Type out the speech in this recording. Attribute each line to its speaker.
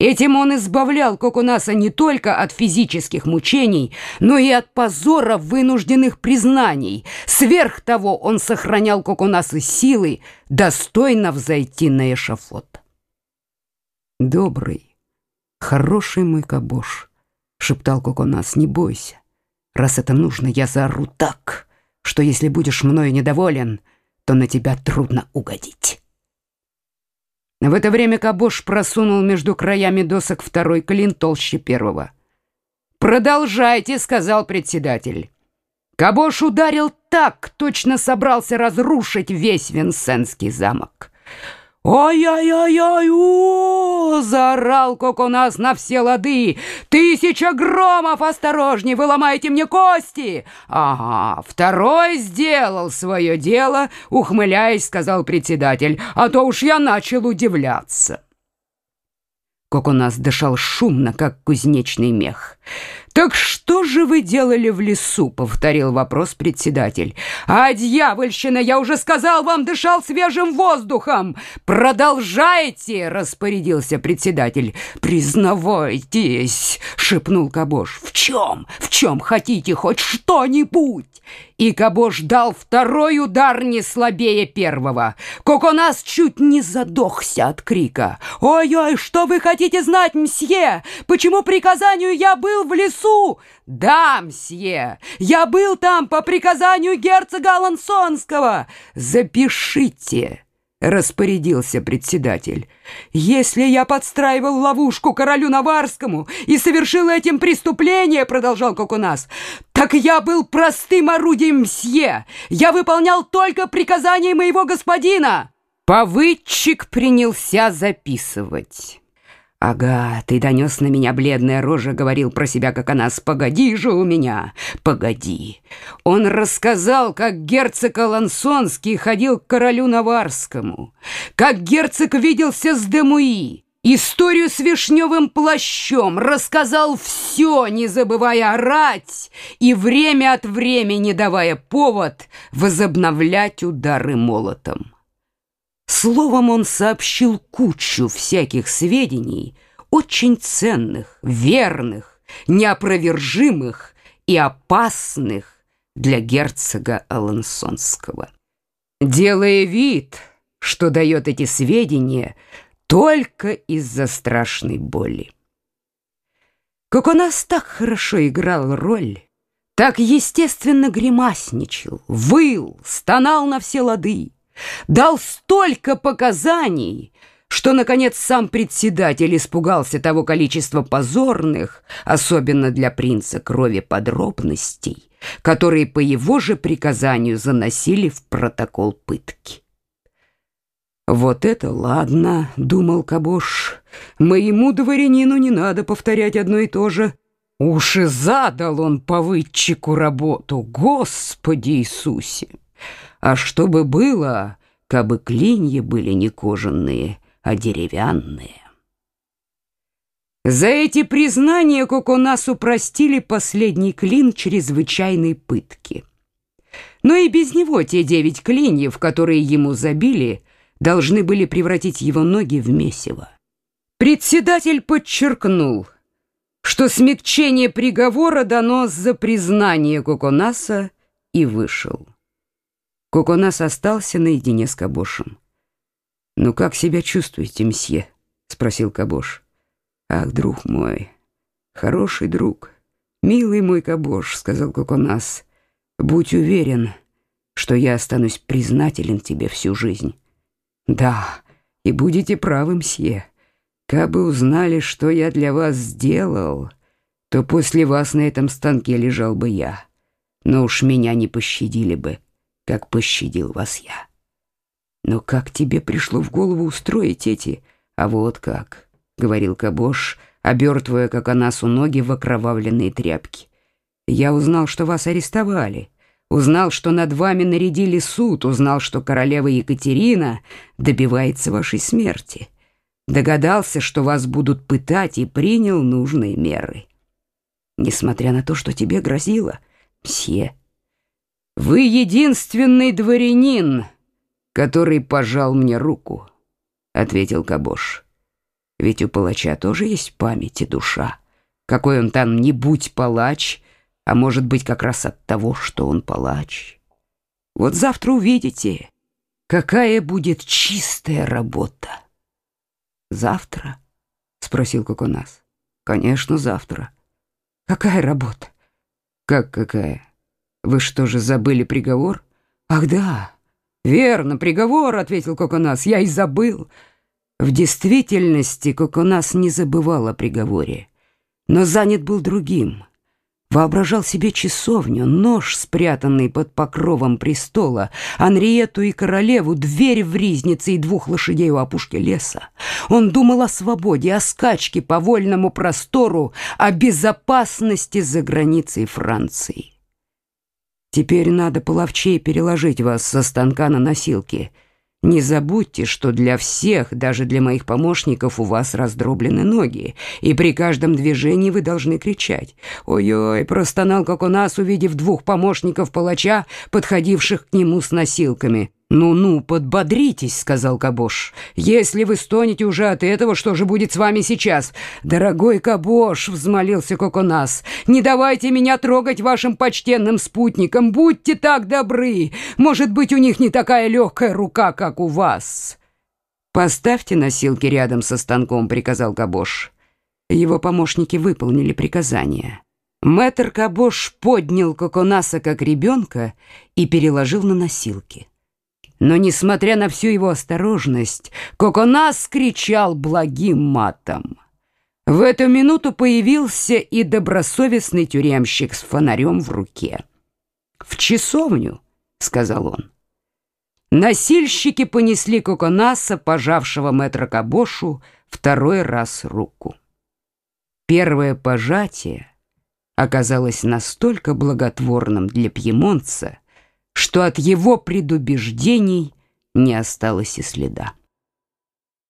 Speaker 1: Этим он избавлял Кокунаса не только от физических мучений, но и от позора вынужденных признаний. Сверх того он сохранял Кокунаса силы, достойно взойти на эшафот.
Speaker 2: «Добрый, хороший мой кабош», — шептал Кокунас, — «не бойся. Раз это нужно, я заору так, что если будешь мною недоволен, то на тебя трудно угодить».
Speaker 1: В это время Кабош просунул между краями досок второй клин толще первого. «Продолжайте», — сказал председатель. Кабош ударил так, точно собрался разрушить весь Винсенский замок. «Ой-ой-ой-ой-у!» — заорал Коконас на все лады. «Тысяча громов! Осторожней, вы ломаете мне кости!» «Ага, второй сделал свое дело», — ухмыляясь, сказал председатель, «а то уж я начал удивляться». Коконас дышал шумно, как кузнечный мех. «Так что же вы делали в лесу?» — повторил вопрос председатель. «А, дьявольщина, я уже сказал вам, дышал свежим воздухом!» «Продолжайте!» — распорядился председатель. «Признавайтесь!» — шепнул Кабош. «В чем? В чем хотите хоть что-нибудь?» И Кабош дал второй удар не слабее первого. Коконас чуть не задохся от крика. «Ой-ой, что вы хотите знать, мсье? Почему приказанию я был в лесу?» «Да, мсье, я был там по приказанию герцога Алансонского. Запишите» распорядился председатель. «Если я подстраивал ловушку королю Наварскому и совершил этим преступление, — продолжал Кокунас, — так я был простым орудием мсье. Я выполнял только приказания моего господина». Повыдчик принялся записывать. «Ага, ты донес на меня бледная рожа», — говорил про себя, как она. «Погоди же у меня, погоди». Он рассказал, как герцог Алансонский ходил к королю Наварскому, как герцог виделся с Демуи, историю с вишневым плащом, рассказал все, не забывая орать и время от времени давая повод возобновлять удары молотом. Словом, он сообщил кучу всяких сведений, очень ценных, верных, неопровержимых и опасных для герцога Алансонского. Делая вид, что дает эти сведения только из-за страшной боли. Как у нас так хорошо играл роль, так естественно гримасничал, выл, стонал на все лады, дал столько показаний, что, наконец, сам председатель испугался того количества позорных, особенно для принца крови подробностей, которые по его же приказанию заносили в протокол пытки. «Вот это ладно», — думал Кабош, — «моему дворянину не надо повторять одно и то же». Уж и задал он повыдчику работу, Господи Иисусе! А чтобы было, кабы клинья были не кожаные, а деревянные. За эти признания Коконасу простили последний клин чрезвычайной пытки. Но и без него те девять клиньев, которые ему забили, должны были превратить его ноги в месиво. Председатель подчеркнул, что смягчение приговора дано за признание Коконаса и вышел. Коконас остался наедине с Кабошем. «Ну как себя чувствуете, мсье?» — спросил Кабош. «Ах, друг мой, хороший друг, милый мой Кабош», — сказал Коконас, — «будь уверен, что я останусь признателен тебе всю жизнь». «Да, и будете правы, мсье. Кабы узнали, что я для вас сделал, то после вас на этом станке лежал бы я, но уж меня не пощадили бы» как пощадил вас я. Но как тебе пришло в голову устроить эти? А вот как, — говорил Кабош, обертывая, как анасу, ноги в окровавленные тряпки. Я узнал, что вас арестовали. Узнал, что над вами нарядили суд. Узнал, что королева Екатерина добивается вашей смерти. Догадался, что вас будут пытать, и принял нужные меры. Несмотря на то, что тебе грозило, мсье, вы единственный дворянин, который пожал мне руку, ответил Кабош.
Speaker 2: Ведь у палача тоже есть память и душа. Какой он там не будь палач, а может быть как раз от того, что он палач. Вот завтра увидите, какая будет чистая работа. Завтра? Спросил Коконас. Конечно, завтра. Какая работа? Как какая? Вы что же забыли приговор? Ах да, верно, приговор, ответил Коконас. Я и забыл. В действительности Коконас не забывал о приговоре, но занят был другим. Воображал себе часовню, нож, спрятанный под покровом престола, Анриету и королеву, дверь в ризнице и двух лошадей у опушки леса. Он думал о свободе, о скачке по вольному простору, о безопасности за границей Франции. Теперь надо половчей переложить вас со станка на носилки — не забудьте, что для всех, даже для моих помощников, у вас раздроблены ноги, и при каждом движении вы должны кричать. Ой-ой, простонал, как у нас, увидев двух помощников палача, подходивших к нему с носилками. «Ну-ну, подбодритесь», — сказал Кабош. «Если вы стонете уже от этого, что же будет с вами сейчас?» «Дорогой Кабош», — взмолился Коконас, — «не давайте меня трогать вашим почтенным спутникам, будьте так добры. Может быть, у них не такая легкая рука, как у вас». «Поставьте носилки рядом со станком», — приказал Кабош. Его помощники выполнили приказание. Мэтр Кабош поднял Коконаса как ребенка и переложил на носилки. Но, несмотря на всю его осторожность, Коконас кричал благим матом. В эту минуту появился и добросовестный тюремщик с фонарем в руке. «В часовню», — сказал он. Носильщики понесли Коконаса, пожавшего мэтра Кабошу, второй раз руку. Первое пожатие оказалось настолько благотворным для пьемонца, что от его предубеждений не осталось и следа.